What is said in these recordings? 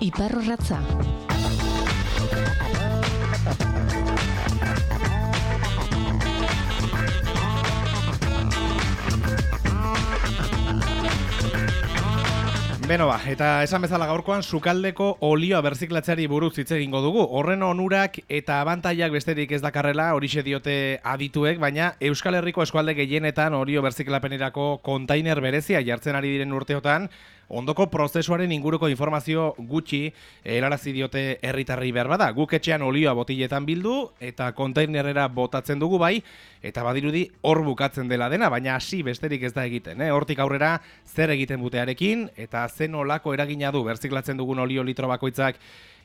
Iparrorratza. Beno ba, eta esan bezala gaurkoan sukaldeko olioa berziklatzeari buruz hitz egingo dugu. Horren onurak eta abantaiak besterik ez dakarrela horixe diote adituek, baina Euskal Herriko eskualde gehienetan olio berziklapenerako kontainer berezia jartzen ari diren urteotan, ondoko prozesuaren inguruko informazio gutxi erarazi diote herritarri behar bada. Guk etxean olioa botiletan bildu eta kontainerera botatzen dugu bai, eta badirudi hor bukatzen dela dena, baina hasi besterik ez da egiten. Eh? Hortik aurrera zer egiten butearekin eta zen olako eragina du berziklatzen dugun olio litro bakoitzak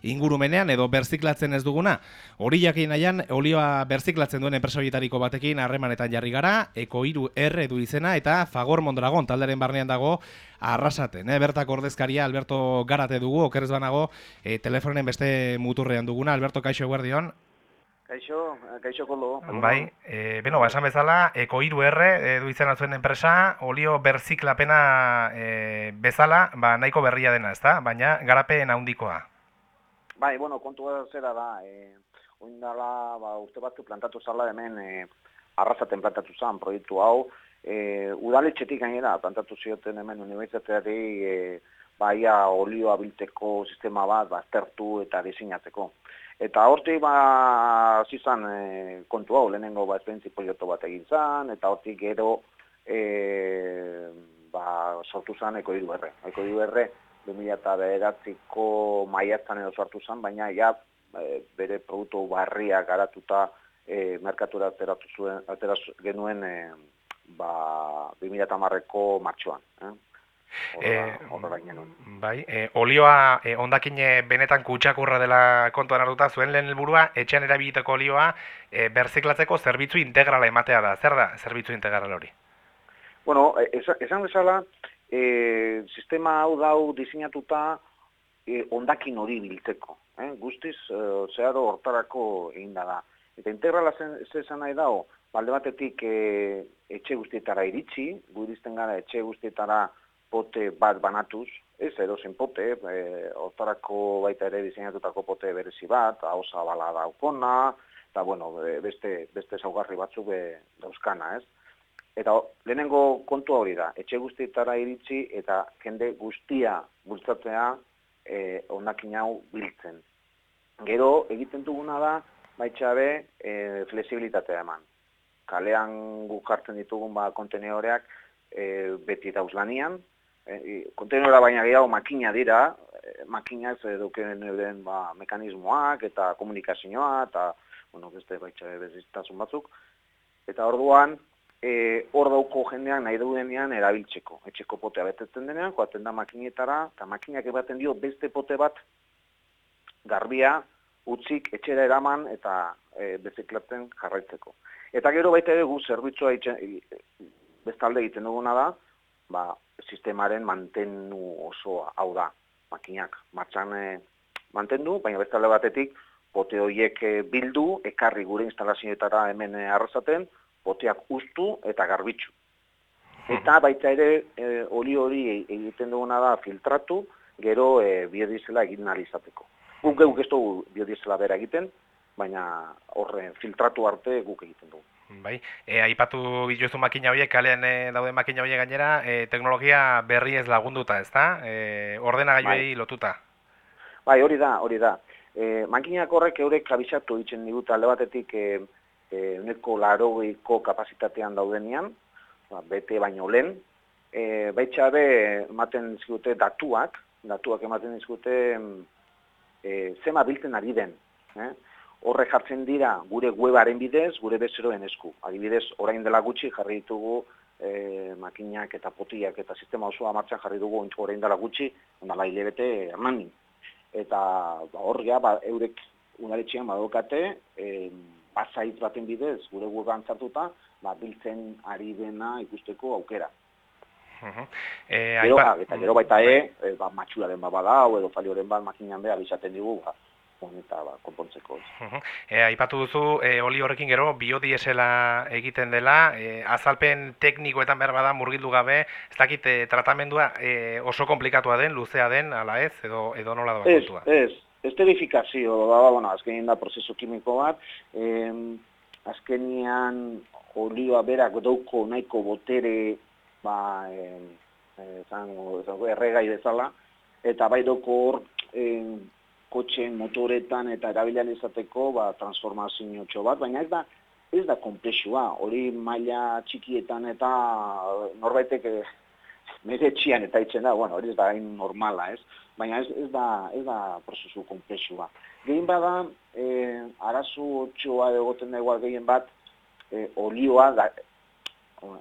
ingurumenean edo berziklatzen ez duguna. Hori jakin nahian, olioa berziklatzen duen enpresorietariko batekin harremanetan jarri gara, eko iru R du izena eta Fagor Mondragon talderen barnean dago arrasaten. Eh? Bertak ordezkaria Alberto Garate dugu, okerrez banago, e, telefonen beste muturrean duguna. Alberto, kaixo guardion. Kaixo, kaixo kolo. Bai, e, beno, ba, esan bezala, eko iru R e, du izena zuen enpresa, olio berziklapena e, bezala, ba, nahiko berria dena, ezta? Baina, garapen handikoa. Bai, bueno, kontua zera da, e, oindala, ba, urte batzu plantatu zala hemen, e, arrazaten plantatu zan proiektu hau, e, udaletxetik gainera plantatu zioten hemen unibertsitateari, e, baia olioa bilteko sistema bat, baztertu eta diseinatzeko. Eta hortik ba, zizan e, kontu hau, lehenengo ba, esperientzi proiektu bat egin zan, eta hortik gero e, ba, sortu zan eko iru erre. Eko iru erre, 2008ko maiatzen edo sortu zen, baina ja e, bere produktu barria garatuta e, merkatura ateratu zuen, ateraz genuen e, ba, 2008ko martxoan. Eh? Horra, e, bai, e, olioa e, ondakine benetan kutsakurra dela kontuan hartuta zuen lehen helburua etxean erabiliteko olioa e, berziklatzeko zerbitzu integrala ematea da. Zer da zerbitzu integral hori? Bueno, esan, esan bezala, e, sistema hau dau diseinatuta e, ondakin hori biltzeko. Eh? Guztiz, e, zeharo hortarako egin da. Eta integrala zen, zen nahi dao, balde batetik e, etxe guztietara iritsi, gu irizten gara etxe guztietara pote bat banatuz, ez edo zen pote, e, hortarako baita ere diseinatutako pote berezi bat, hau zabala daukona, eta bueno, beste, beste zaugarri batzuk e, dauzkana, ez? Eta lehenengo kontu hori da, etxe guztietara iritsi eta jende guztia bultzatzea e, ondakin hau biltzen. Gero egiten duguna da, baitxabe, e, flexibilitatea eman. Kalean guk hartzen ditugun ba, konteneoreak e, beti dauzlanian. E, konteneora baina gehiago makina dira, e, makina ez eduken den ba, mekanismoak eta komunikazioa eta bueno, beste baitxabe beziztasun batzuk. Eta orduan, e, hor dauko jendean nahi duenean erabiltzeko. Etxeko potea betetzen denean, joaten da makinetara, eta makinak ebaten dio beste pote bat garbia, utzik, etxera eraman eta e, beziklatzen jarraitzeko. Eta gero baita dugu zerbitzua bestalde egiten duguna da, ba, sistemaren mantenu oso hau da, makinak. Martxan e, mantendu, baina bestalde batetik, pote horiek e, bildu, ekarri gure instalazioetara hemen e, arrazaten, boteak ustu eta garbitzu. Eta baita ere e, oli hori egiten duguna da filtratu, gero e, biodizela egin izateko. Guk guk ez dugu biodizela bera egiten, baina horre filtratu arte guk egiten dugu. Bai, e, aipatu bituzu makina horiek, kalean e, daude makina horiek gainera, e, teknologia berri ez lagunduta, ez da? E, ordenagailuei bai. lotuta. Bai, hori da, hori da. E, makinak horrek eurek abisatu ditzen diguta alde batetik e, e, uneko larogeiko kapasitatean daudenean, ba, bete baino lehen, e, baitxabe ematen dizkute datuak, datuak ematen dizkute e, zema biltzen ari den. Eh? Horre jartzen dira gure webaren bidez, gure bezeroen esku. Adibidez, orain dela gutxi jarri ditugu e, makinak eta potiak eta sistema osoa martxan jarri dugu orain dela gutxi, ondala hilebete ermanin. Eta ba, horria, ba, eurek unaretxean badokate, e, pasait baten bidez, gure weban zartuta, ba, biltzen ari dena ikusteko aukera. Uh gero, ba, eta gero baita e, e ba, matxuraren bat badau, edo falioren bat makinan beha bizaten digu, ba, eta ba, konpontzeko. E, aipatu duzu, e, oli horrekin gero, biodiesela egiten dela, e, azalpen teknikoetan behar bada murgildu gabe, ez dakit e, tratamendua e, oso komplikatua den, luzea den, ala ez, edo, edo nola da kontua? Ez, ez, esterifikazio da, ba, bueno, azkenin da prozesu kimiko bat, e, azkenian olioa berak dauko nahiko botere, ba, e, zango, zango, erregai bezala, eta bai dauko hor, kotxen motoretan eta erabilan izateko ba, transformazio txo bat, baina ez da ez da komplexua, hori maila txikietan eta norbaitek eh, txian eta itzen da, bueno, hori ez da hain normala, ez? Baina ez, ez, da, ez da prozesu komplexua. Gehien bada, eh, arazu txoa egoten da igual gehien bat, eh, olioa, da,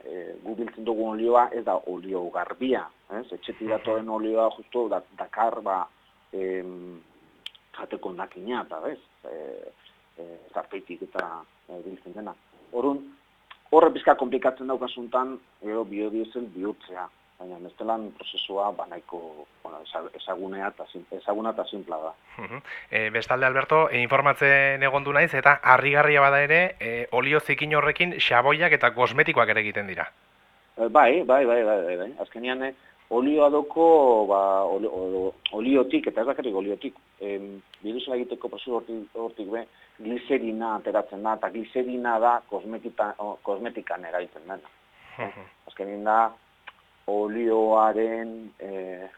eh, gubiltzen dugu olioa, ez da olio garbia, ez? Etxetik datoren olioa justu da, dakar, ba, eh, jateko nakina eta bez, e, e, zarpeitik eta e, biltzen dena. Horun, horre bizka komplikatzen daukasuntan, ero biodiesel bihurtzea, baina nestelan prozesua banaiko bueno, ezagunea eta ezaguna eta simpla da. e, bestalde Alberto, e, informatzen egondu naiz eta harrigarria bada ere, e, olio zikin horrekin xaboiak eta kosmetikoak ere egiten dira. E, bai, bai, bai, bai, bai, bai. Azkenian, olioa doko, ba, oliotik, eta ez bakarrik oliotik, em, birusa egiteko prozesu hortik, hortik be, gliserina ateratzen da, eta gliserina da kosmetikan eraiten dena. Azkenin da, olioaren e,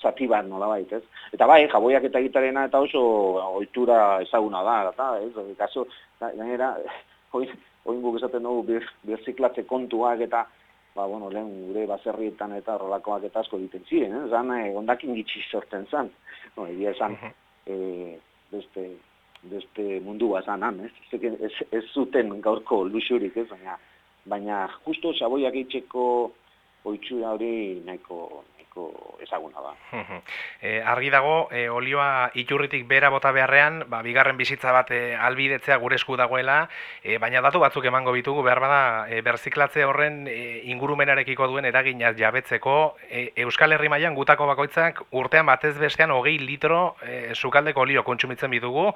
zati bat nola baita, ez? Eta bai, jaboiak eta gitarena eta oso ohitura ezaguna da, eta, ez? Kaso, gainera, oin, oin guk esaten dugu, birziklatze kontuak eta ba, bueno, lehen gure baserrietan eta rolakoak eta asko egiten ziren, eh? zan, eh, ondakin gitsi sortzen zan. No, egia esan, eh, beste, beste mundua zan, ez? Ez, ez, zuten gaurko luxurik, ez? Baina, baina justo saboiak itxeko oitxura hori nahiko, ezaguna da. e, argi dago, e, olioa iturritik bera bota beharrean, ba, bigarren bizitza bat e, albidetzea gure esku dagoela, e, baina datu batzuk emango bitugu, behar bada, e, berziklatze horren e, ingurumenarekiko duen eraginaz jabetzeko, e, Euskal Herri mailan gutako bakoitzak urtean batez bestean hogei litro e, sukaldeko olio kontsumitzen bitugu,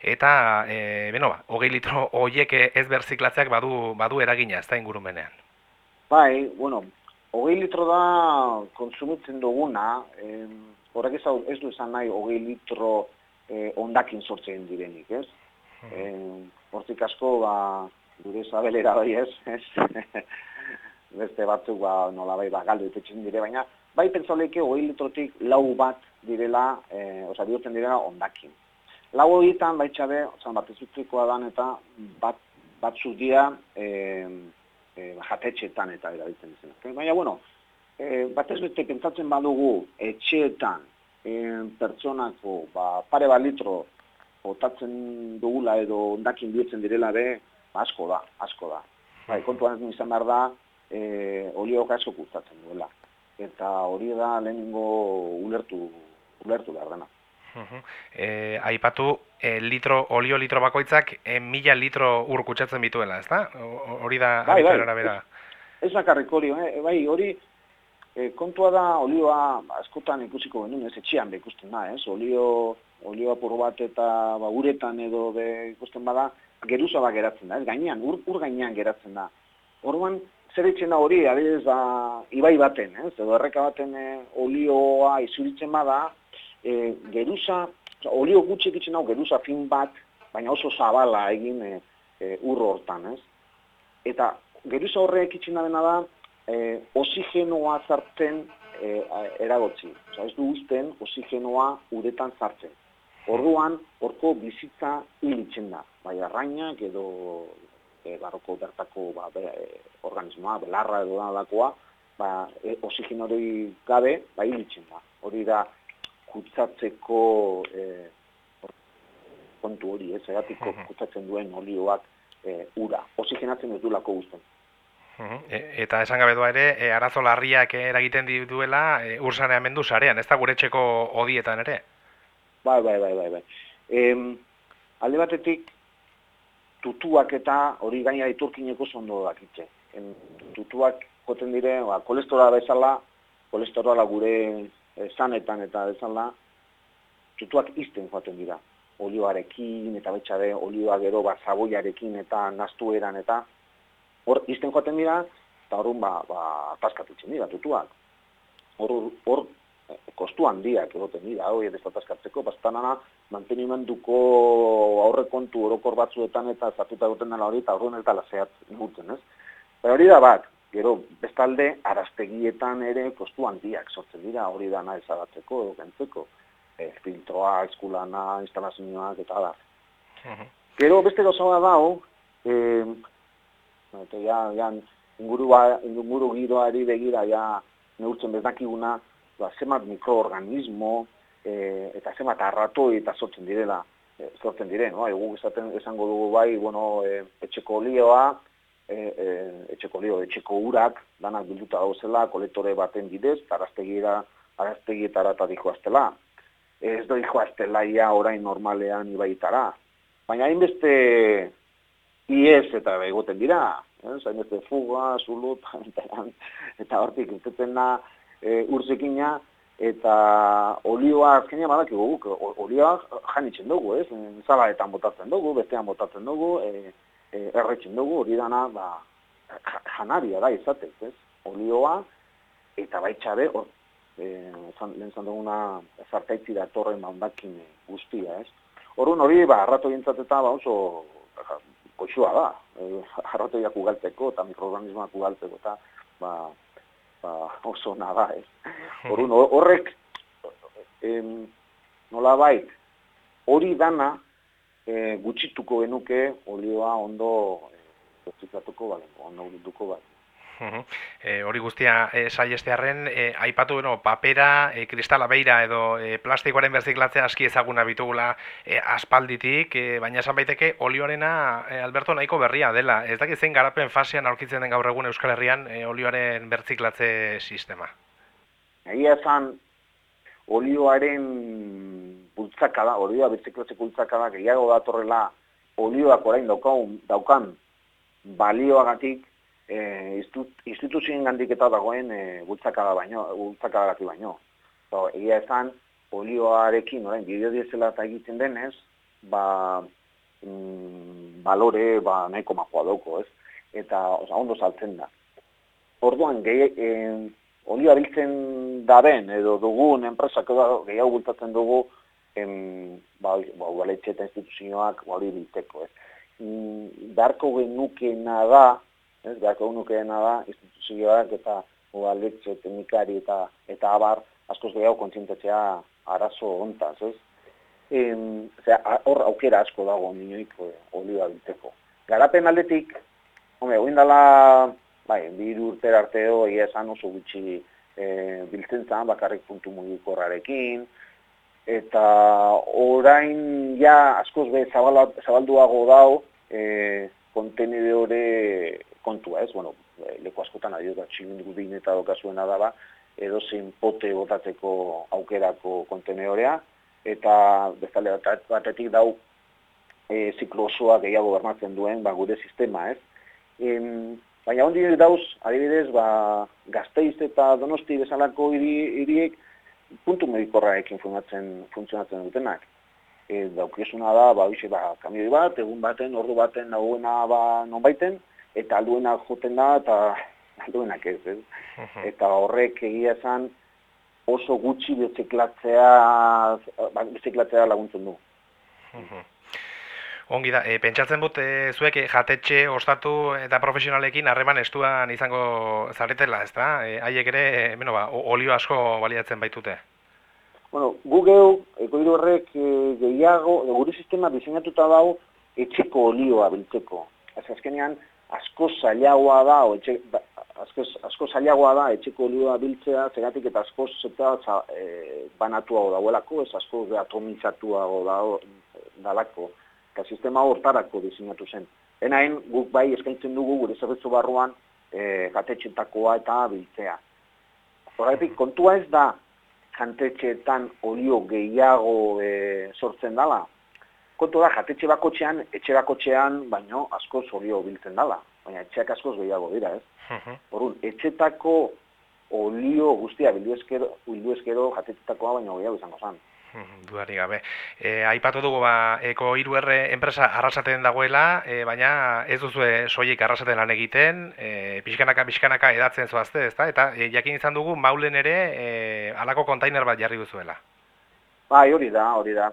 eta, e, beno ba, hogei litro hoiek ez berziklatzeak badu, badu eragina, ez da ingurumenean. Bai, bueno, hogei litro da konsumitzen duguna, eh, horrek ez, ez du esan nahi hogei litro eh, ondakin sortzen direnik, ez? Eh, hortik asko, ba, gure zabelera bai ez, ez? beste batzuk ba, nola bai ba, galdu itetzen dire, baina bai pentsa leke hogei litrotik lau bat direla, eh, oza, bihurtzen direla ondakin. Lau horietan baitxabe, oza, bat ez dan eta bat, batzuk dira, eh, e, jatetxetan eta erabiltzen zen. Baina, bueno, e, bat ez bete pentsatzen badugu etxeetan e, pertsonako ba, pare bat litro otatzen dugula edo ondakin bihurtzen direla be, ba, asko da, asko da. Ba, kontuan izan behar da, e, oliok asko kustatzen duela. Eta hori da lehenengo ulertu, ulertu behar dena. E, aipatu e, litro, olio litro bakoitzak e, mila litro ur kutsatzen bituela, ez da? Hori da bai, bai. bera. Ez bakarrik hori, eh? bai, hori e, kontua da olioa askotan ikusiko genuen, ez etxian be ikusten da, ez? Olio, olio apur bat eta ba, uretan edo be ikusten bada, geruza bat geratzen da, ez? Gainean, ur, ur gainean geratzen da. Orduan, zer da hori, adibidez, ba, ibai baten, ez? Edo erreka baten e, olioa izuritzen bada, e, geruza, olio gutxi egitzen hau geruza fin bat, baina oso zabala egin e, e, urro hortan, ez? Eta geruza horrek da dena da, e, osigenoa zartzen e, eragotzi. Osa, ez du usten osigenoa uretan zartzen. Orduan, horko bizitza hilitzen da. Bai, arrainak edo e, barroko bertako ba, be, organismoa, belarra edo da dakoa, ba, e, osigenori gabe, ba, hilitzen da. Hori da, kutsatzeko e, kontu hori, ez, egatiko kutsatzen duen olioak e, ura, oxigenatzen ez lako guztien. E, eta esan gabe ere, e, arazo larriak eragiten duela e, ursaneamendu sarean, ez da gure txeko odietan ere? Bai, bai, bai, bai. bai. E, alde batetik, tutuak eta hori gaina iturkineko zondo dakitze. En, tutuak joten dire, ba, kolestora bezala, kolestora gure esanetan eta bezala, tutuak izten joaten dira. olioarekin, eta betxare olioa gero ba, zaboiarekin eta eran, eta hor, izten joaten dira, eta horren ba, ba, ataskatutzen dira, tutuak. Hor, hor, eh, kostu handiak egoten dira, hori ez ataskatzeko, bastanana, mantenimenduko aurrekontu orokor batzuetan eta zatuta egoten dela hori, eta horren eta laseat nuguten, ez? Baina hori da bat, gero, bestalde, araztegietan ere kostu handiak sortzen dira, hori dana ezagatzeko, edo gentzeko e, filtroa, eskulana, instalazioak eta da. Gero beste gauza da dago, eh, eta ja, ja, inguru, inguru giroari begira, ja, neurtzen beznakiguna, ba, zemat mikroorganismo, e, eta zemat arratoi eta sortzen direla, e, sortzen diren, no? Egu esaten esango dugu bai, bueno, e, etxeko olioa, e, e, etxeko olio, etxeko urak, danak bilduta dauzela, kolektore baten bidez, araztegietara, araztegietara eta dikoaztela ez doi joaztelaia orain normalean ibaitara. Baina hainbeste ies eta egoten dira, eh? hainbeste fuga, zulut, eta hortik irteten da e, urzekina, eta olioa azkenia badak guk, olioa janitzen dugu, ez? Zalaetan botatzen dugu, bestean botatzen dugu, e, e, erretzen dugu, hori dana, ba, janaria da izatez, ez? Olioa, eta baitxabe, eh lehen zan duguna zartaitzi da torre mandakin guztia, ez? Orrun hori ba arrato eta ba oso koxua da. Eh arratoiak ugaltzeko eta mikroorganismoak ugaltzeko eta ba, ba oso nada, ez? Orrun horrek em nolabait hori dana e, gutxituko genuke olioa ondo e, bai, ondo duko bai. E, hori guztia e, saiestearen, e, aipatu bueno, papera, e, kristala beira edo e, plastikoaren berziklatzea aski ezaguna bitugula e, aspalditik, e, baina esan baiteke olioarena e, Alberto nahiko berria dela. Ez dakit zein garapen fasean aurkitzen den gaur egun Euskal Herrian e, olioaren bertziklatze sistema? Egia esan olioaren bultzakada, olioa bertziklatze bultzakada, gehiago datorrela olioak orain daukan, daukan balioagatik eh, instituzioen gandik eta dagoen e, bultzakada baino, bultzakada baino. So, egia esan, olioarekin, orain, bideo diezela eta egiten denez, ba, mm, balore, ba, nahiko makoa dauko, ez? Eta, oza, ondo saltzen da. Orduan, gehi, e, olioa biltzen da ben, edo dugun, enpresak edo gehiago bultatzen dugu, em, ba, ba, ualetxe eta instituzioak, ba, hori bilteko, ez? Mm, darko genukena da, ez, beharko unukeena da, instituzioak eta ugaletxe, teknikari eta eta abar, askoz gehiago kontzintatzea arazo ontaz, ez? hor aukera asko dago minioik eh, olioa bilteko. Garapen aldetik, home, hoin bai, biru urter arteo, egia esan oso gutxi e, biltzen zan, bakarrik puntu mugikorrarekin, eta orain ja askoz be zabalduago dao, e, kontenedore kontua, ez? Bueno, eh, leku askotan adio da txilindu din eta dokazuena daba, edo zein pote botatzeko aukerako konteneorea, eta bezale batetik dau e, ziklo osoa gehiago bermatzen duen ba, gure sistema, ez? Em, baina hondi dauz, adibidez, ba, gazteiz eta donosti bezalako hiriek puntu medikorraekin funtzionatzen, funtzionatzen dutenak. E, daukizuna da, ba, bixe, ba, kamioi bat, egun baten, ordu baten, nagoena, ba, non baiten, eta alduenak joten da, eta alduenak ez, ez? Eta horrek egia esan oso gutxi beziklatzea, ba, beziklatzea laguntzen du. Ongi da, e, pentsatzen dut e, zuek e, jatetxe ostatu eta profesionalekin harreman estuan izango zaretela, ez da? E, haiek ere, e, bueno, ba, olio asko baliatzen baitute. Bueno, Google, ekoiru horrek e, gehiago, gure sistema diseinatuta dago etxeko olioa biltzeko. Ez azkenean, asko zailagoa da, o etxe, ba, asko, asko zailagoa da etxeko olioa biltzea, zegatik eta asko zeta e, banatuago dauelako, ez asko atomizatuago da, dalako, eta sistema hortarako diseinatu zen. Enain, guk bai eskaintzen dugu gure zerbitzu barruan e, jatetxetakoa eta biltzea. Horretik, kontua ez da jantetxeetan olio gehiago e, sortzen dala, kontu da, jatetxe bakotxean, etxe bakotxean, baino asko olio biltzen dala. Baina etxeak askoz gehiago dira, ez? Horun, etxetako olio guztia bildu eskero, bildu eskero jatetxetakoa baino gehiago izango zen. Dudari gabe. E, aipatu dugu ba, eko hiru erre enpresa arrasaten dagoela, e, baina ez duzue soilik arrasaten lan egiten, e, pixkanaka pixkanaka edatzen zoazte, ezta? Eta e, jakin izan dugu maulen ere e, alako kontainer bat jarri duzuela. Bai, hori da, hori da.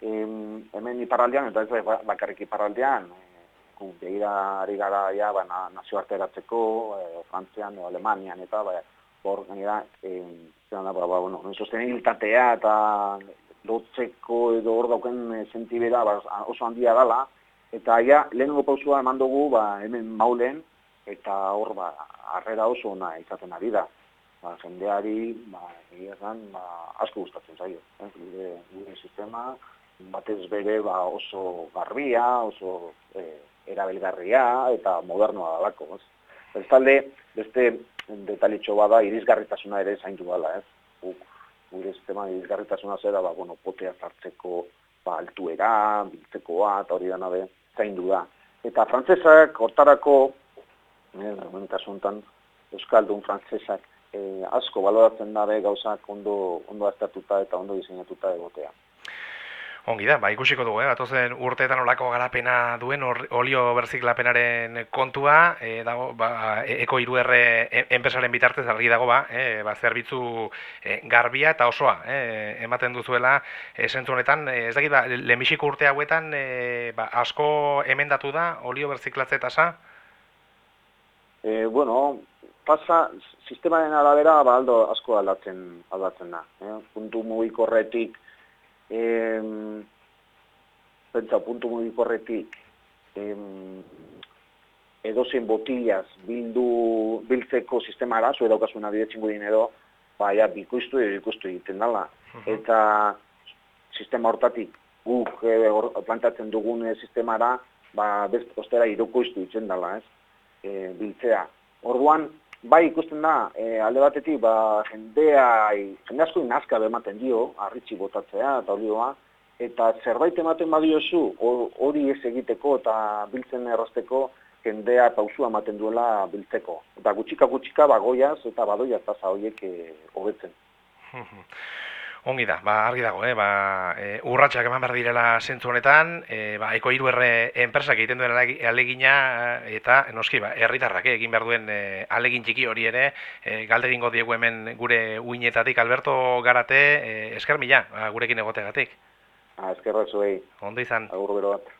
Em, hemen iparraldean, eta ez ba- bakarrik iparraldean, e, gu begira ari gara ja, ba, na, eratzeko, e, Frantzian, o Alemanian, eta bai, hor e, zelan da, ba, ba, bueno, sostenibilitatea eta lotzeko edo hor dauken e, sentibera ba, oso handia dala, eta ja, lehenengo pausua eman dugu, ba, hemen maulen, eta hor, ba, harrera oso ona izaten ari da ba, jendeari, ba, egia esan, ba, asko gustatzen zaio. Eh? Gure, gure sistema, batez bere ba, oso garbia, oso eh, erabilgarria eta modernoa dalako. Ez? Bestalde, beste detalitxo bada irizgarritasuna ere zaindu dela, ez? Guk, gure sistema irizgarritasuna zera, ba, bueno, potea zartzeko ba, altuera, biltzekoa, eta hori dana be, zaindu da. Eta frantzesak hortarako, eh, honetan, Euskaldun frantzesak eh, asko baloratzen dabe gauzak ondo, ondo aztertuta eta ondo diseinatuta egotea. Ongi da, ba, ikusiko dugu, eh? Batozen urteetan olako garapena duen or, olio berziklapenaren kontua, e, dago, ba, e- eko hiru erre e- enpresaren bitartez argi dago, ba, e, ba, zerbitzu e, garbia eta osoa, e, ematen duzuela, e, honetan, ez dakit, ba, lehenbixiko urte hauetan, e, ba, asko emendatu da olio berziklatze tasa, E, bueno, pasa, sistemaren arabera ba, aldo asko aldatzen, aldatzen da. Eh? Puntu mugikorretik, em, pentsa, puntu mugikorretik, em, edozein botilaz bildu, biltzeko sistemara, zue daukasun adibetxingo dinero, ba, ja, bikoiztu edo bikoiztu egiten dela. Eta sistema hortatik guk eh, hor- plantatzen dugun eh, sistemara, ba, best, ostera irukoiztu itzen dela, ez? e, biltzea. Orduan, bai ikusten da, e, alde batetik, ba, jendea, jende asko inazka ematen dio, arritxi botatzea eta olioa, eta zerbait ematen badiozu, hor- hori ez egiteko eta biltzen errazteko, jendea pausua ematen duela biltzeko. Eta gutxika gutxika bagoiaz eta badoia tasa horiek e, hobetzen. Ongi da, ba, argi dago, eh? ba, e, urratsak eman behar direla zentzu honetan, e, ba, eko hiru erre enpresak egiten duen alegi- alegina eh, eta noski, ba, herritarrak eh, egin behar duen e, alegin txiki hori ere, e, galde egingo diegu hemen gure uinetatik Alberto Garate, e, esker mila, ba, gurekin egotegatik. Ah, eskerra zuei, Ondo izan. agur bero bat.